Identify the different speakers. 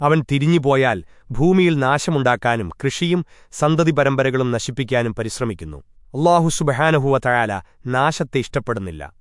Speaker 1: അവൻ തിരിഞ്ഞുപോയാൽ ഭൂമിയിൽ നാശമുണ്ടാക്കാനും കൃഷിയും സന്തതി പരമ്പരകളും നശിപ്പിക്കാനും പരിശ്രമിക്കുന്നു. അള്ളാഹു സുബഹാനഹുവ തയാല നാശത്തെ ഇഷ്ടപ്പെടുന്നില്ല.